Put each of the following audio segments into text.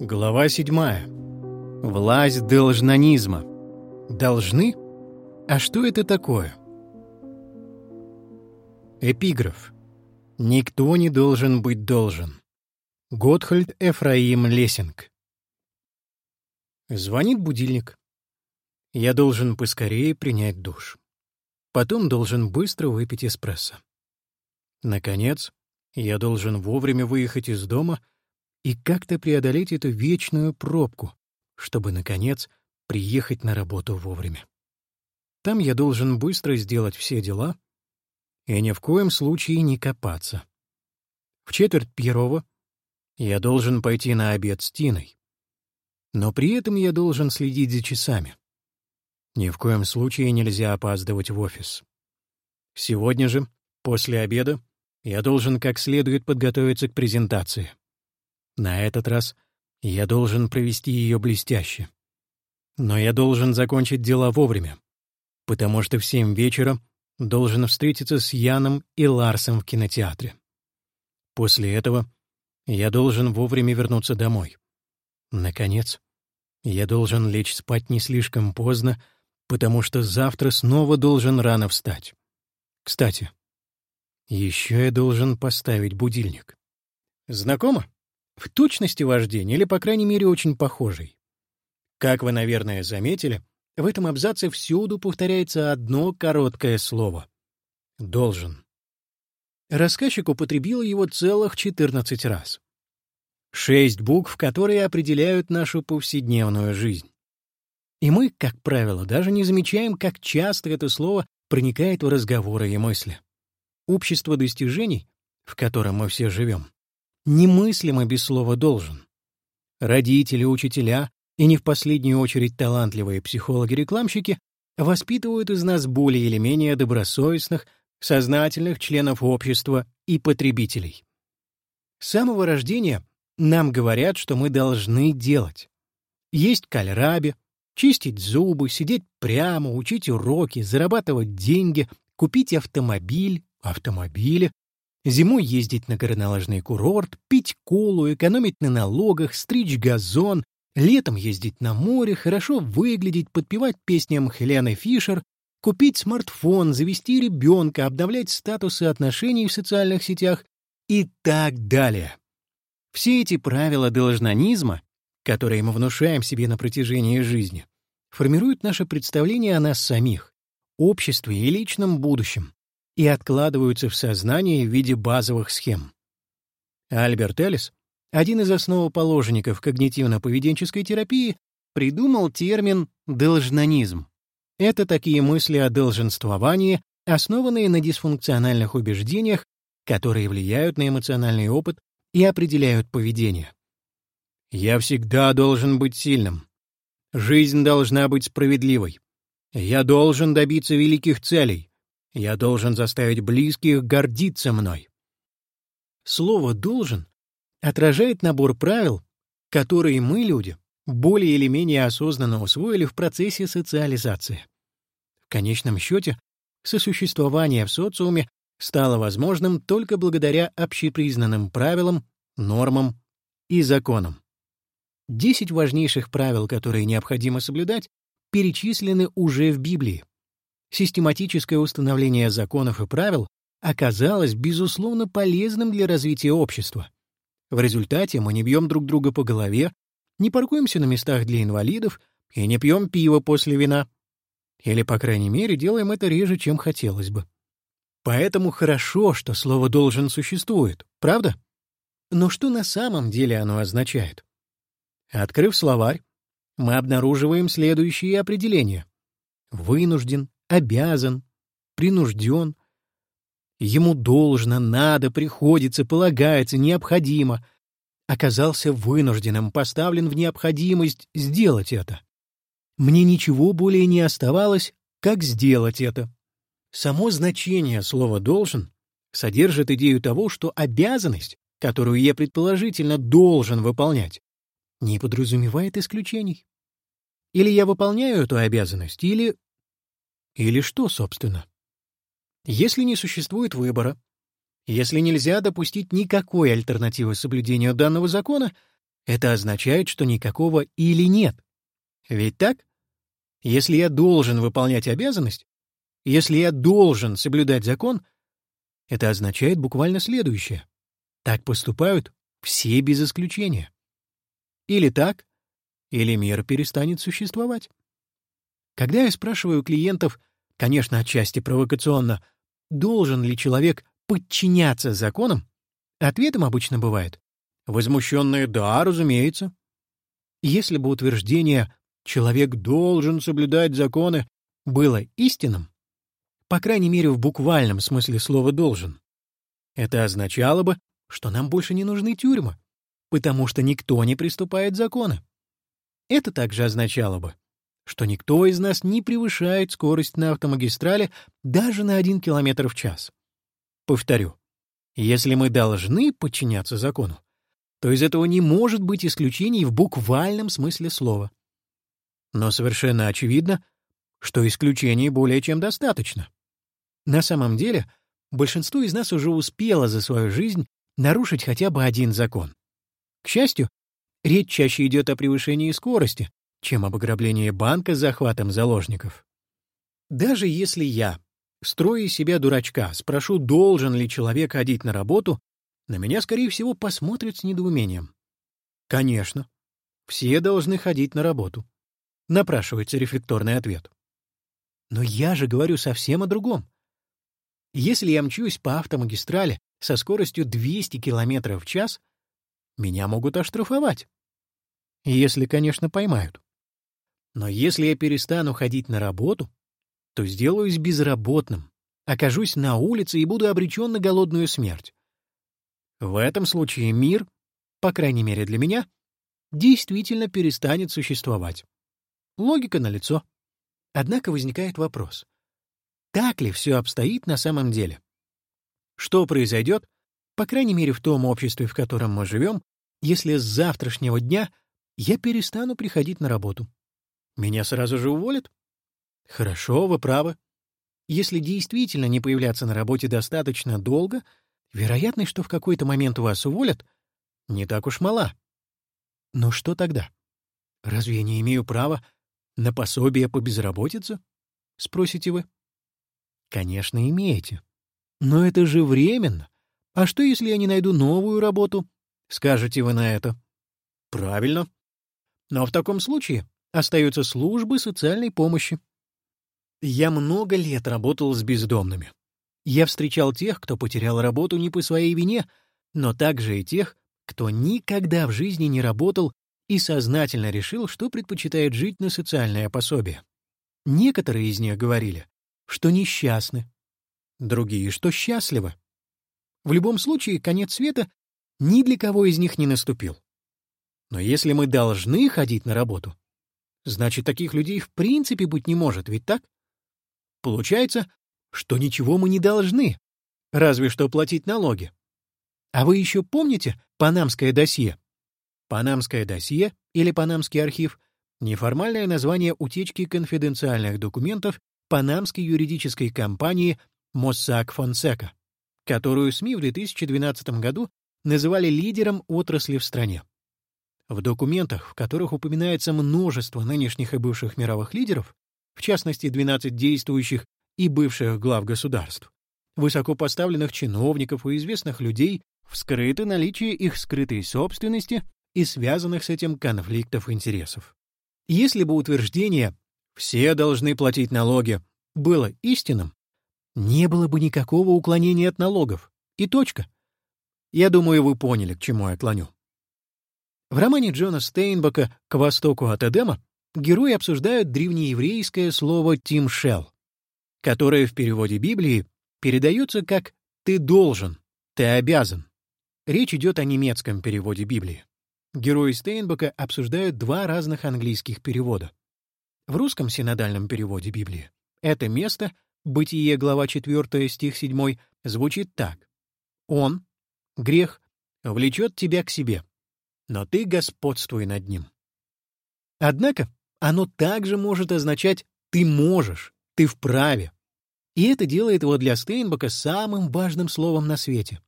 Глава седьмая. Власть должнонизма. Должны? А что это такое? Эпиграф. Никто не должен быть должен. Готхальд Эфраим Лессинг. Звонит будильник. Я должен поскорее принять душ. Потом должен быстро выпить эспрессо. Наконец, я должен вовремя выехать из дома — и как-то преодолеть эту вечную пробку, чтобы, наконец, приехать на работу вовремя. Там я должен быстро сделать все дела и ни в коем случае не копаться. В четверть первого я должен пойти на обед с Тиной. Но при этом я должен следить за часами. Ни в коем случае нельзя опаздывать в офис. Сегодня же, после обеда, я должен как следует подготовиться к презентации. На этот раз я должен провести ее блестяще. Но я должен закончить дела вовремя, потому что в семь вечера должен встретиться с Яном и Ларсом в кинотеатре. После этого я должен вовремя вернуться домой. Наконец, я должен лечь спать не слишком поздно, потому что завтра снова должен рано встать. Кстати, еще я должен поставить будильник. Знакомо? В точности вождения, или, по крайней мере, очень похожий. Как вы, наверное, заметили, в этом абзаце всюду повторяется одно короткое слово — «должен». Рассказчик употребил его целых 14 раз. Шесть букв, которые определяют нашу повседневную жизнь. И мы, как правило, даже не замечаем, как часто это слово проникает в разговоры и мысли. Общество достижений, в котором мы все живем, немыслимо без слова «должен». Родители, учителя и не в последнюю очередь талантливые психологи-рекламщики воспитывают из нас более или менее добросовестных, сознательных членов общества и потребителей. С самого рождения нам говорят, что мы должны делать. Есть кальраби, чистить зубы, сидеть прямо, учить уроки, зарабатывать деньги, купить автомобиль, автомобили, Зимой ездить на горнолыжный курорт, пить колу, экономить на налогах, стричь газон, летом ездить на море, хорошо выглядеть, подпевать песням Хелены Фишер, купить смартфон, завести ребенка, обновлять статусы отношений в социальных сетях и так далее. Все эти правила должнонизма, которые мы внушаем себе на протяжении жизни, формируют наше представление о нас самих, обществе и личном будущем и откладываются в сознании в виде базовых схем. Альберт Эллис, один из основоположников когнитивно-поведенческой терапии, придумал термин «должнонизм». Это такие мысли о долженствовании, основанные на дисфункциональных убеждениях, которые влияют на эмоциональный опыт и определяют поведение. «Я всегда должен быть сильным. Жизнь должна быть справедливой. Я должен добиться великих целей. Я должен заставить близких гордиться мной. Слово «должен» отражает набор правил, которые мы, люди, более или менее осознанно усвоили в процессе социализации. В конечном счете, сосуществование в социуме стало возможным только благодаря общепризнанным правилам, нормам и законам. Десять важнейших правил, которые необходимо соблюдать, перечислены уже в Библии систематическое установление законов и правил оказалось, безусловно, полезным для развития общества. В результате мы не бьем друг друга по голове, не паркуемся на местах для инвалидов и не пьем пиво после вина. Или, по крайней мере, делаем это реже, чем хотелось бы. Поэтому хорошо, что слово «должен» существует, правда? Но что на самом деле оно означает? Открыв словарь, мы обнаруживаем следующие определения. Вынужден, обязан, принужден. Ему должно, надо, приходится, полагается, необходимо. Оказался вынужденным, поставлен в необходимость сделать это. Мне ничего более не оставалось, как сделать это. Само значение слова «должен» содержит идею того, что обязанность, которую я предположительно должен выполнять, не подразумевает исключений. Или я выполняю эту обязанность, или или что, собственно? Если не существует выбора, Если нельзя допустить никакой альтернативы соблюдению данного закона, это означает, что никакого или нет. Ведь так? Если я должен выполнять обязанность, если я должен соблюдать закон, это означает буквально следующее. Так поступают все без исключения. Или так, или мир перестанет существовать. Когда я спрашиваю клиентов, конечно, отчасти провокационно, должен ли человек подчиняться законам, ответом обычно бывает возмущенное «да, разумеется». Если бы утверждение «человек должен соблюдать законы» было истинным, по крайней мере в буквальном смысле слова «должен», это означало бы, что нам больше не нужны тюрьмы, потому что никто не приступает законы. Это также означало бы, что никто из нас не превышает скорость на автомагистрали даже на один километр в час. Повторю, если мы должны подчиняться закону, то из этого не может быть исключений в буквальном смысле слова. Но совершенно очевидно, что исключений более чем достаточно. На самом деле, большинство из нас уже успело за свою жизнь нарушить хотя бы один закон. К счастью, речь чаще идет о превышении скорости, чем об ограблении банка с захватом заложников. Даже если я, строя себя дурачка, спрошу, должен ли человек ходить на работу, на меня, скорее всего, посмотрят с недоумением. Конечно. Все должны ходить на работу. Напрашивается рефлекторный ответ. Но я же говорю совсем о другом. Если я мчусь по автомагистрали со скоростью 200 км в час, меня могут оштрафовать. Если, конечно, поймают. Но если я перестану ходить на работу, то сделаюсь безработным, окажусь на улице и буду обречен на голодную смерть. В этом случае мир, по крайней мере для меня, действительно перестанет существовать. Логика налицо. Однако возникает вопрос. Так ли все обстоит на самом деле? Что произойдет, по крайней мере в том обществе, в котором мы живем, если с завтрашнего дня я перестану приходить на работу? Меня сразу же уволят? Хорошо, вы правы. Если действительно не появляться на работе достаточно долго — Вероятность, что в какой-то момент вас уволят, не так уж мала. Но что тогда? Разве я не имею права на пособие по безработице? Спросите вы. Конечно, имеете. Но это же временно. А что, если я не найду новую работу? Скажете вы на это. Правильно. Но в таком случае остаются службы социальной помощи. Я много лет работал с бездомными. Я встречал тех, кто потерял работу не по своей вине, но также и тех, кто никогда в жизни не работал и сознательно решил, что предпочитает жить на социальное пособие. Некоторые из них говорили, что несчастны, другие, что счастливы. В любом случае, конец света ни для кого из них не наступил. Но если мы должны ходить на работу, значит, таких людей в принципе быть не может, ведь так? Получается, что ничего мы не должны, разве что платить налоги. А вы еще помните панамское досье? Панамское досье или Панамский архив — неформальное название утечки конфиденциальных документов панамской юридической компании Mossack Fonseca, которую СМИ в 2012 году называли лидером отрасли в стране. В документах, в которых упоминается множество нынешних и бывших мировых лидеров, в частности, 12 действующих и бывших глав государств, высокопоставленных чиновников и известных людей, вскрыто наличие их скрытой собственности и связанных с этим конфликтов интересов. Если бы утверждение «все должны платить налоги» было истинным, не было бы никакого уклонения от налогов. И точка. Я думаю, вы поняли, к чему я клоню. В романе Джона Стейнбока «К востоку от Эдема» герои обсуждают древнееврейское слово «тимшел», которое в переводе Библии передается как «ты должен», «ты обязан». Речь идет о немецком переводе Библии. Герои Стейнбека обсуждают два разных английских перевода. В русском синодальном переводе Библии это место, Бытие, глава 4, стих 7, звучит так. «Он, грех, влечет тебя к себе, но ты господствуй над ним». Однако оно также может означать «ты можешь», ты вправе. и это делает его для Стейнбека самым важным словом на свете.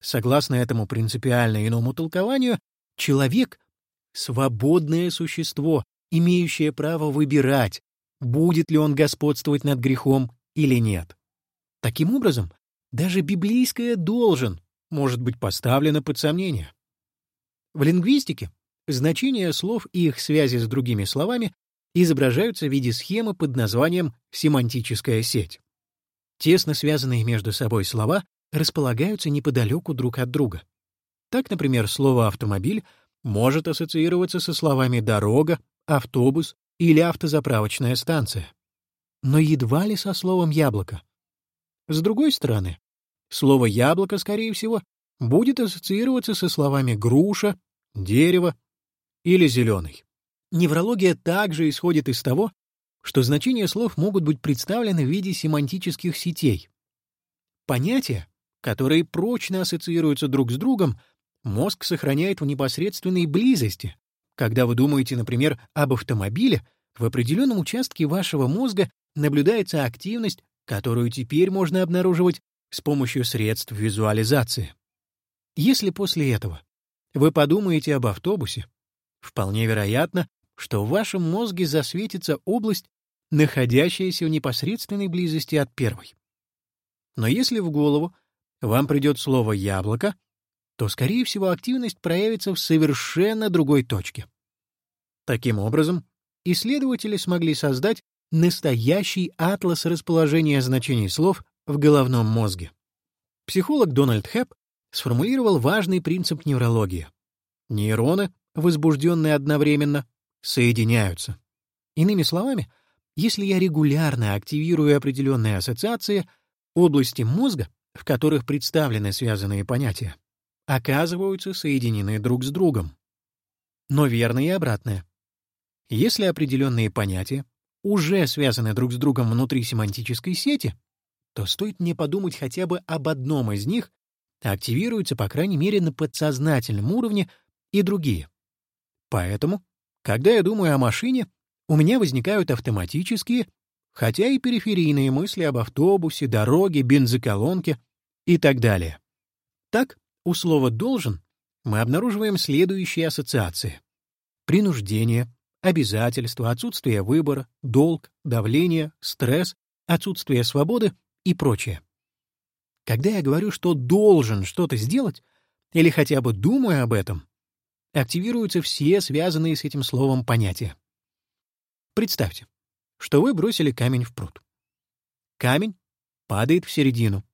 Согласно этому принципиально иному толкованию, человек — свободное существо, имеющее право выбирать, будет ли он господствовать над грехом или нет. Таким образом, даже библейское «должен» может быть поставлено под сомнение. В лингвистике значения слов и их связи с другими словами изображаются в виде схемы под названием «семантическая сеть». Тесно связанные между собой слова располагаются неподалеку друг от друга. Так, например, слово «автомобиль» может ассоциироваться со словами «дорога», «автобус» или «автозаправочная станция». Но едва ли со словом «яблоко». С другой стороны, слово «яблоко», скорее всего, будет ассоциироваться со словами «груша», «дерево» или «зеленый». Неврология также исходит из того, что значения слов могут быть представлены в виде семантических сетей. Понятия, которые прочно ассоциируются друг с другом, мозг сохраняет в непосредственной близости. Когда вы думаете, например, об автомобиле, в определенном участке вашего мозга наблюдается активность, которую теперь можно обнаруживать с помощью средств визуализации. Если после этого вы подумаете об автобусе, вполне вероятно, что в вашем мозге засветится область, находящаяся в непосредственной близости от первой. Но если в голову вам придет слово «яблоко», то, скорее всего, активность проявится в совершенно другой точке. Таким образом, исследователи смогли создать настоящий атлас расположения значений слов в головном мозге. Психолог Дональд Хэп сформулировал важный принцип неврологии. Нейроны, возбужденные одновременно, соединяются. Иными словами, если я регулярно активирую определенные ассоциации, области мозга в которых представлены связанные понятия, оказываются соединены друг с другом. Но верно и обратное. Если определенные понятия уже связаны друг с другом внутри семантической сети, то стоит мне подумать хотя бы об одном из них, активируются, по крайней мере, на подсознательном уровне и другие. Поэтому, когда я думаю о машине, у меня возникают автоматические хотя и периферийные мысли об автобусе, дороге, бензоколонке и так далее. Так, у слова «должен» мы обнаруживаем следующие ассоциации. Принуждение, обязательство, отсутствие выбора, долг, давление, стресс, отсутствие свободы и прочее. Когда я говорю, что должен что-то сделать, или хотя бы думаю об этом, активируются все связанные с этим словом понятия. Представьте, что вы бросили камень в пруд. Камень падает в середину,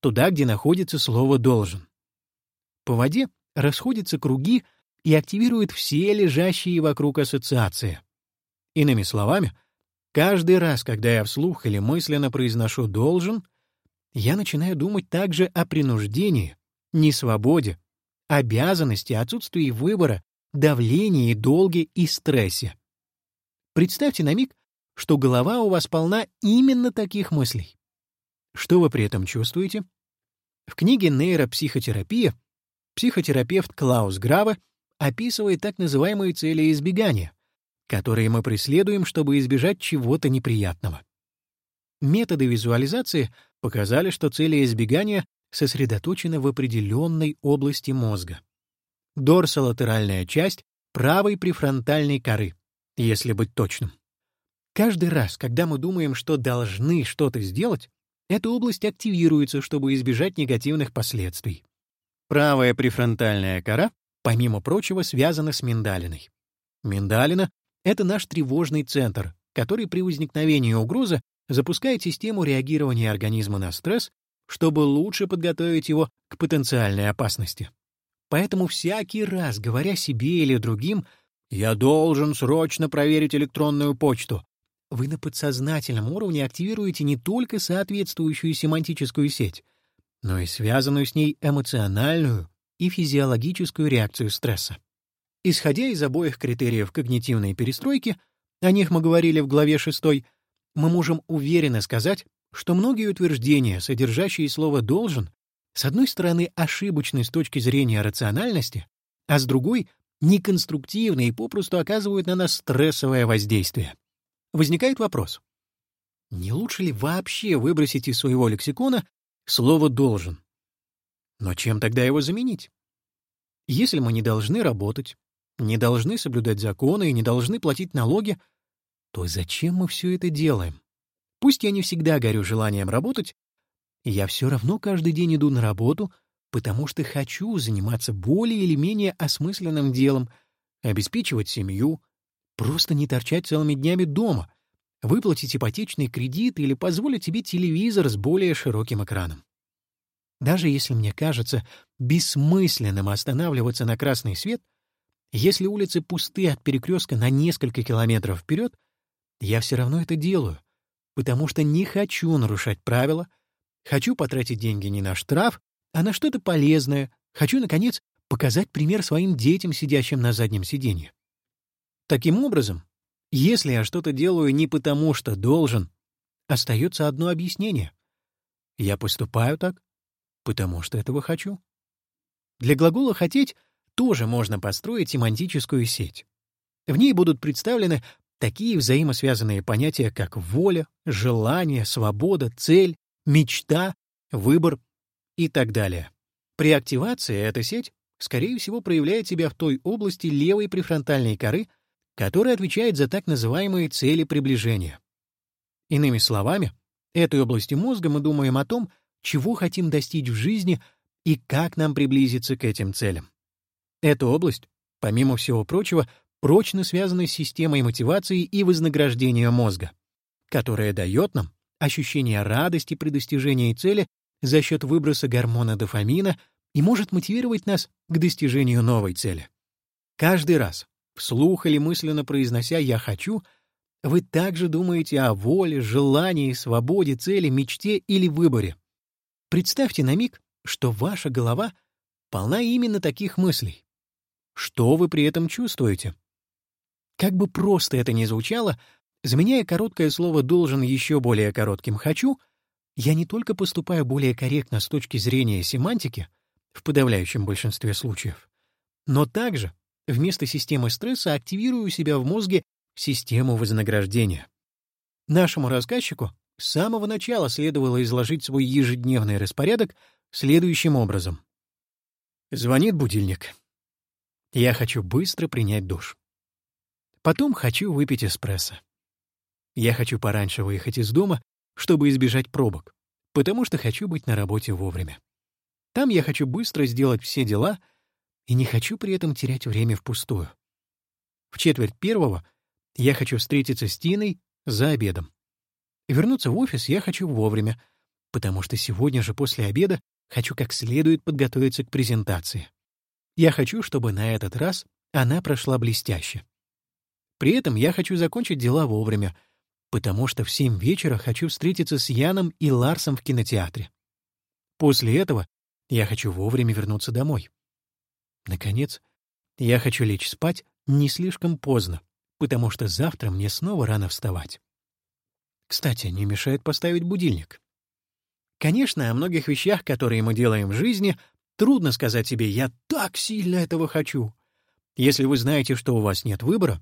туда, где находится слово «должен». По воде расходятся круги и активируют все лежащие вокруг ассоциации. Иными словами, каждый раз, когда я вслух или мысленно произношу «должен», я начинаю думать также о принуждении, несвободе, обязанности, отсутствии выбора, давлении, долге и стрессе. Представьте на миг, что голова у вас полна именно таких мыслей. Что вы при этом чувствуете? В книге «Нейропсихотерапия» психотерапевт Клаус Граве описывает так называемые цели избегания, которые мы преследуем, чтобы избежать чего-то неприятного. Методы визуализации показали, что цели избегания сосредоточены в определенной области мозга. Дорсолатеральная часть правой префронтальной коры, если быть точным. Каждый раз, когда мы думаем, что должны что-то сделать, эта область активируется, чтобы избежать негативных последствий. Правая префронтальная кора, помимо прочего, связана с миндалиной. Миндалина — это наш тревожный центр, который при возникновении угрозы запускает систему реагирования организма на стресс, чтобы лучше подготовить его к потенциальной опасности. Поэтому всякий раз, говоря себе или другим, «Я должен срочно проверить электронную почту», вы на подсознательном уровне активируете не только соответствующую семантическую сеть, но и связанную с ней эмоциональную и физиологическую реакцию стресса. Исходя из обоих критериев когнитивной перестройки, о них мы говорили в главе 6, мы можем уверенно сказать, что многие утверждения, содержащие слово «должен», с одной стороны ошибочны с точки зрения рациональности, а с другой — неконструктивны и попросту оказывают на нас стрессовое воздействие. Возникает вопрос. Не лучше ли вообще выбросить из своего лексикона слово «должен»? Но чем тогда его заменить? Если мы не должны работать, не должны соблюдать законы и не должны платить налоги, то зачем мы все это делаем? Пусть я не всегда горю желанием работать, я все равно каждый день иду на работу, потому что хочу заниматься более или менее осмысленным делом, обеспечивать семью, просто не торчать целыми днями дома, выплатить ипотечный кредит или позволить себе телевизор с более широким экраном. Даже если мне кажется бессмысленным останавливаться на красный свет, если улицы пусты от перекрестка на несколько километров вперед, я все равно это делаю, потому что не хочу нарушать правила, хочу потратить деньги не на штраф, а на что-то полезное, хочу, наконец, показать пример своим детям, сидящим на заднем сиденье. Таким образом, если я что-то делаю не потому, что должен, остается одно объяснение. Я поступаю так, потому что этого хочу. Для глагола «хотеть» тоже можно построить семантическую сеть. В ней будут представлены такие взаимосвязанные понятия, как воля, желание, свобода, цель, мечта, выбор и так далее. При активации эта сеть, скорее всего, проявляет себя в той области левой префронтальной коры, которая отвечает за так называемые цели приближения. Иными словами, этой области мозга мы думаем о том, чего хотим достичь в жизни и как нам приблизиться к этим целям. Эта область, помимо всего прочего, прочно связана с системой мотивации и вознаграждения мозга, которая дает нам ощущение радости при достижении цели за счет выброса гормона дофамина и может мотивировать нас к достижению новой цели. Каждый раз, вслух или мысленно произнося «я хочу», вы также думаете о воле, желании, свободе, цели, мечте или выборе. Представьте на миг, что ваша голова полна именно таких мыслей. Что вы при этом чувствуете? Как бы просто это ни звучало, заменяя короткое слово «должен» еще более коротким «хочу», я не только поступаю более корректно с точки зрения семантики, в подавляющем большинстве случаев, но также вместо системы стресса активирую у себя в мозге систему вознаграждения. Нашему рассказчику с самого начала следовало изложить свой ежедневный распорядок следующим образом. Звонит будильник. Я хочу быстро принять душ. Потом хочу выпить эспрессо. Я хочу пораньше выехать из дома, чтобы избежать пробок, потому что хочу быть на работе вовремя. Там я хочу быстро сделать все дела и не хочу при этом терять время впустую. В четверть первого я хочу встретиться с Тиной за обедом. Вернуться в офис я хочу вовремя, потому что сегодня же после обеда хочу как следует подготовиться к презентации. Я хочу, чтобы на этот раз она прошла блестяще. При этом я хочу закончить дела вовремя, потому что в семь вечера хочу встретиться с Яном и Ларсом в кинотеатре. После этого я хочу вовремя вернуться домой. Наконец, я хочу лечь спать не слишком поздно, потому что завтра мне снова рано вставать. Кстати, не мешает поставить будильник. Конечно, о многих вещах, которые мы делаем в жизни, Трудно сказать себе «я так сильно этого хочу». Если вы знаете, что у вас нет выбора,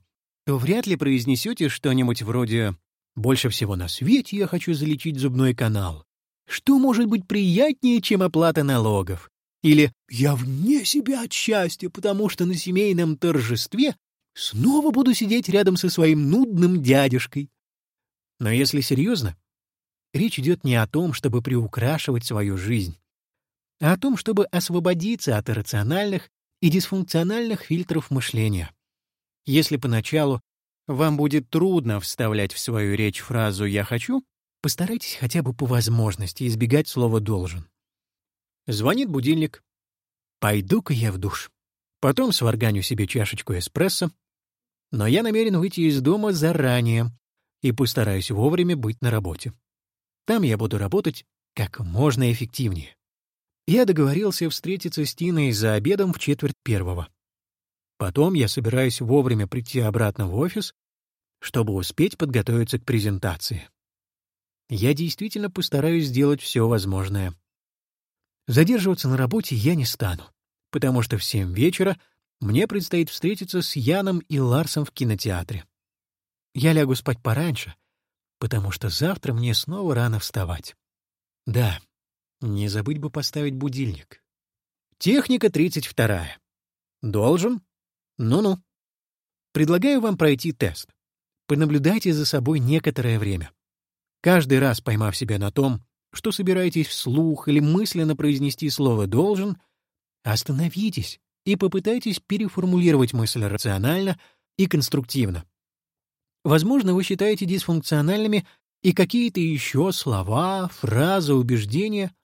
то вряд ли произнесете что-нибудь вроде «больше всего на свете я хочу залечить зубной канал». Что может быть приятнее, чем оплата налогов? Или «я вне себя от счастья, потому что на семейном торжестве снова буду сидеть рядом со своим нудным дядюшкой». Но если серьезно, речь идет не о том, чтобы приукрашивать свою жизнь а о том, чтобы освободиться от иррациональных и дисфункциональных фильтров мышления. Если поначалу вам будет трудно вставлять в свою речь фразу «я хочу», постарайтесь хотя бы по возможности избегать слова «должен». Звонит будильник. Пойду-ка я в душ. Потом сварганю себе чашечку эспрессо. Но я намерен выйти из дома заранее и постараюсь вовремя быть на работе. Там я буду работать как можно эффективнее. Я договорился встретиться с Тиной за обедом в четверть первого. Потом я собираюсь вовремя прийти обратно в офис, чтобы успеть подготовиться к презентации. Я действительно постараюсь сделать все возможное. Задерживаться на работе я не стану, потому что в семь вечера мне предстоит встретиться с Яном и Ларсом в кинотеатре. Я лягу спать пораньше, потому что завтра мне снова рано вставать. Да, не забыть бы поставить будильник. Техника 32. Должен? Ну-ну. Предлагаю вам пройти тест. Понаблюдайте за собой некоторое время. Каждый раз поймав себя на том, что собираетесь вслух или мысленно произнести слово «должен», остановитесь и попытайтесь переформулировать мысль рационально и конструктивно. Возможно, вы считаете дисфункциональными и какие-то еще слова, фразы, убеждения.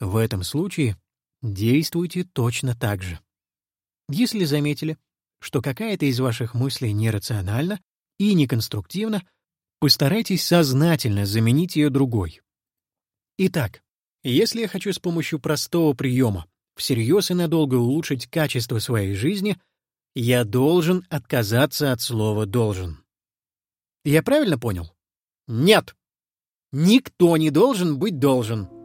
В этом случае действуйте точно так же. Если заметили, что какая-то из ваших мыслей нерациональна и неконструктивна, постарайтесь сознательно заменить ее другой. Итак, если я хочу с помощью простого приема всерьез и надолго улучшить качество своей жизни, я должен отказаться от слова «должен». Я правильно понял? Нет. Никто не должен быть должен.